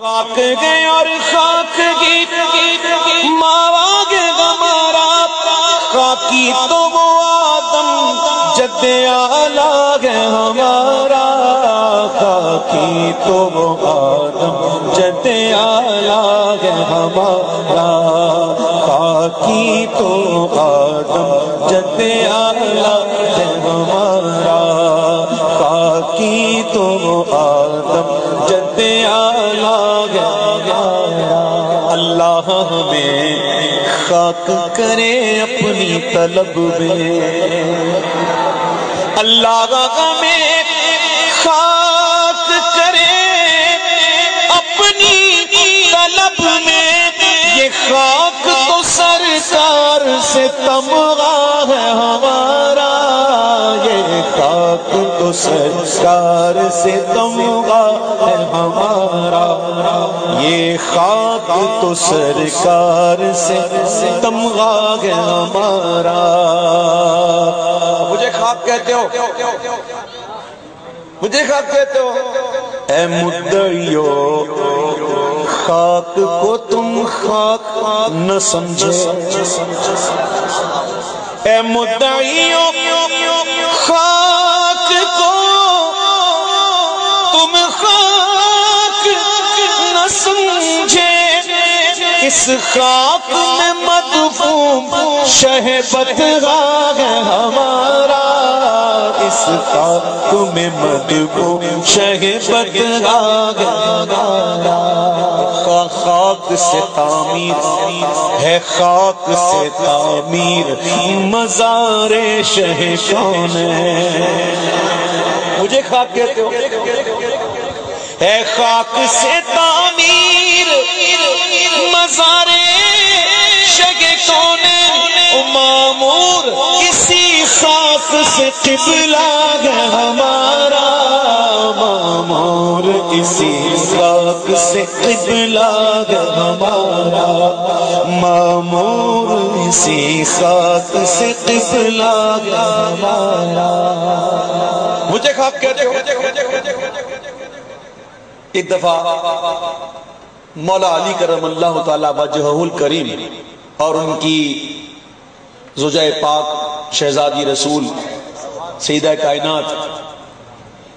خاک گئے اور خاک گی ماوا گے گمارا خاکی تو وہ آدم جد آلہ گے ہمارا خاکی تو وہ آدم جد آلہ گے ہمارا خاکی تو آدم جد آلہ گے ہمارا خاکی تو آدم جد آلہ گے اللہ ہمیں خاک کرے اپنی طلب میں۔ اللہ ہمیں خاک کرے اپنی طلب میں۔ یہ خاک تو سرکار سے تمغا ہے ہمارا۔ یہ خاک تو سرکار سے تمغا ہے ہمارا یہ خاک تو سرکار سے تمغا ہے ہمارا مجھے خاک کہتے ہو؟ مجھے خاک کہتے ہو؟ اے مدعیو خاک کو تم خاک نہ سمجھے اے مدعیو اس خاک میں مدفوم شہبت راگ ہمارا۔ اس خاک میں مدفوم شہبت راگ ہمارا۔ خاک سے تعمیر ہے خاک سے تعمیر۔ مزار شہ کون ہے؟ مجھے خاک کہتے ہو؟ ہے خاک سے تعمیر۔ مزار شگ کون مامور، اسی خاک سے قبلہ ہے ہمارا مامور، اسی خاک سے قبلہ ہے ہمارا۔ مامور، اسی خاک سے قبلہ ہے ہمارا۔ مجھے خاک کہتے ہو؟ ایک دفعہ مولا علی کرم اللہ تعالی وجہ الکریم اور ان کی زوجہ پاک شہزادی رسول سیدہ کائنات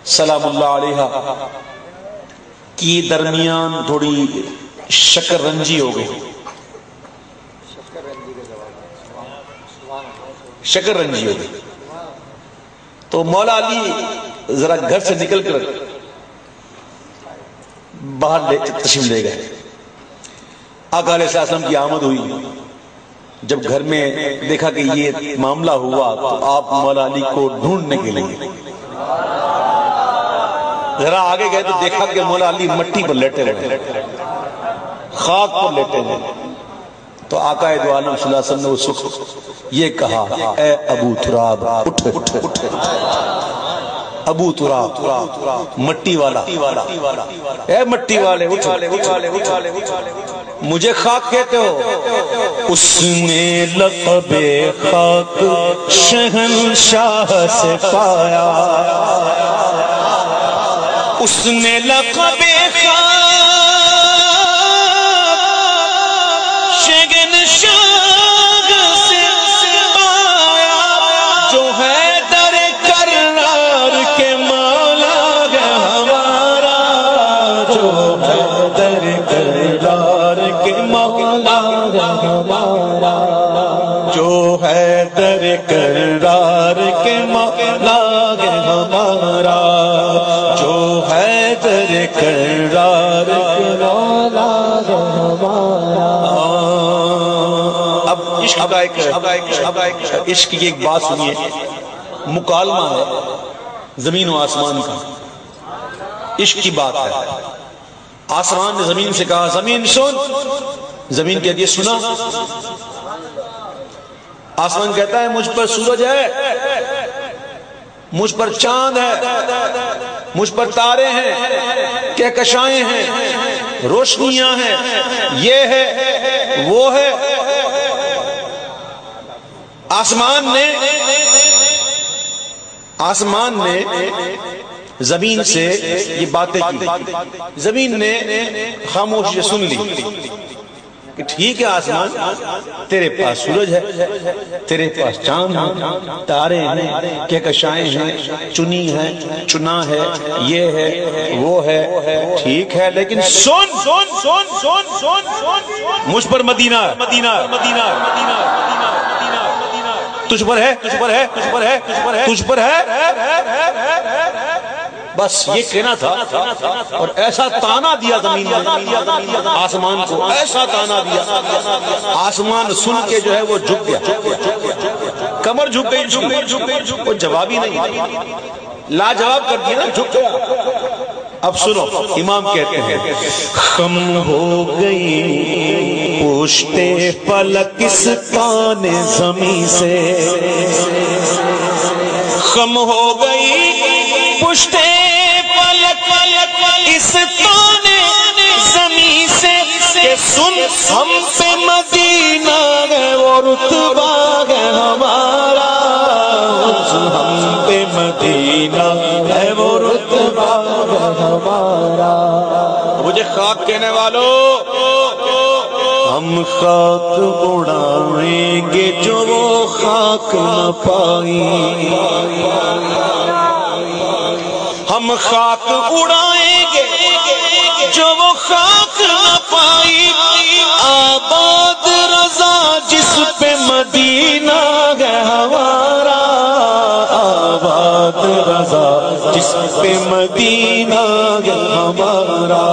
سلام اللہ علیہ کی درمیان تھوڑی شکر رنجی ہو گئی۔ شکر رنجی ہو گئی۔ تو مولا علی ذرا گھر سے نکل کر باہر لے تشریف لے گئے۔ آقا علیہ السلام کی آمد ہوئی۔ جب گھر میں دیکھا کہ یہ معاملہ ہوا تو آپ مولا علی کو ڈھونڈنے کے لیے ذرا آگے گئے تو دیکھا کہ مولا علی مٹی پر لیٹے ہوئے خاک پر لیٹے ہوئے تو آقا دو عالم صلی اللہ علیہ وسلم نے اس وقت یہ کہا، اے ابو تراب اٹھ اٹھ اٹھ۔ ابو تراب مٹی والا۔ اے مٹی والے مجھے خاک کہتے ہو۔ اس نے لقب خاک شہنشاہ سے پایا۔ اس نے لقب خاک شہنشاہ جو ہے در کرار کے مولا ہے ہمارا، جو ہے در کرار کے مولا ہے ہمارا۔ اب عشق کا ایک عشق کی ایک بات سنیے۔ مکالمہ ہے، زمین و آسمان کا۔ عشق کی بات ہے۔ آسمان نے زمین سے کہا، زمین سن۔ زمین کہتی ہے سنا۔ آسمان کہتا ہے، مجھ پر سورج ہے۔ مجھ پر چاند ہے۔ مجھ پر تارے ہیں۔ کہکشائیں ہیں۔ روشنیاں ہیں۔ یہ ہے، وہ ہے۔ آسمان نے آسمان نے زمین سے یہ باتیں کی زمین نے خاموش سن لی۔ کہ ٹھیک ہے آسمان تیرے پاس سورج ہے تیرے پاس چاند ہے تارے ہیں کہکشائیں ہیں چنی ہے چنا ہے یہ ہے وہ ہے ٹھیک ہے لیکن سن سن سن سن سن مجھ پر مدینہ مدینہ مدینہ مدینہ تجھ پر ہے تجھ پر ہے تجھ پر ہے تجھ پر ہے تجھ پر ہے بس یہ کہنا تھا اور ایسا تانا دیا زمین نے آسمان کو ایسا تانا دیا۔ آسمان سن کے جو ہے وہ جھک گیا۔ کمر جھک گئی۔ جھک گئی جھک گئی وہ جواب ہی نہیں۔ لاجواب کر دیا۔ نا جھک گیا۔ اب سنو، امام کہتے ہیں کم ہو گئی، پوشتے پلکستان زمین سے۔ کم ہو رتبہ ہے ہمارا ہم پہ مدینہ ہے وہ رتبہ ہے ہمارا۔ مجھے خاک کہنے والوں ہم خاک اڑائیں گے جو وہ خاک نہ پائی ہم خاک اڑائیں گے جو وہ خاک نہ پائی آباد رضا جس پہ مدینہ ہمارا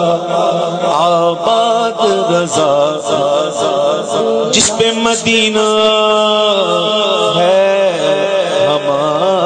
آباد رضا۔ جس پہ مدینہ ہے ہمارا